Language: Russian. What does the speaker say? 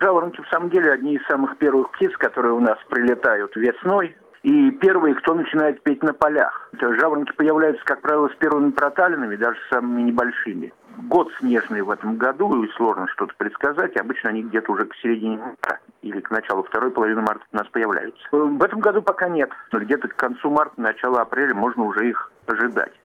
Жаворонки в самом деле одни из самых первых птиц, которые у нас прилетают весной. И первые, кто начинает петь на полях. Жаворонки появляются, как правило, с первыми проталинами, даже самыми небольшими. Год снежный в этом году, и сложно что-то предсказать. Обычно они где-то уже к середине марта или к началу второй половины марта у нас появляются. Э, в этом году пока нет. Но где-то к концу марта, начало апреля можно уже их ожидать.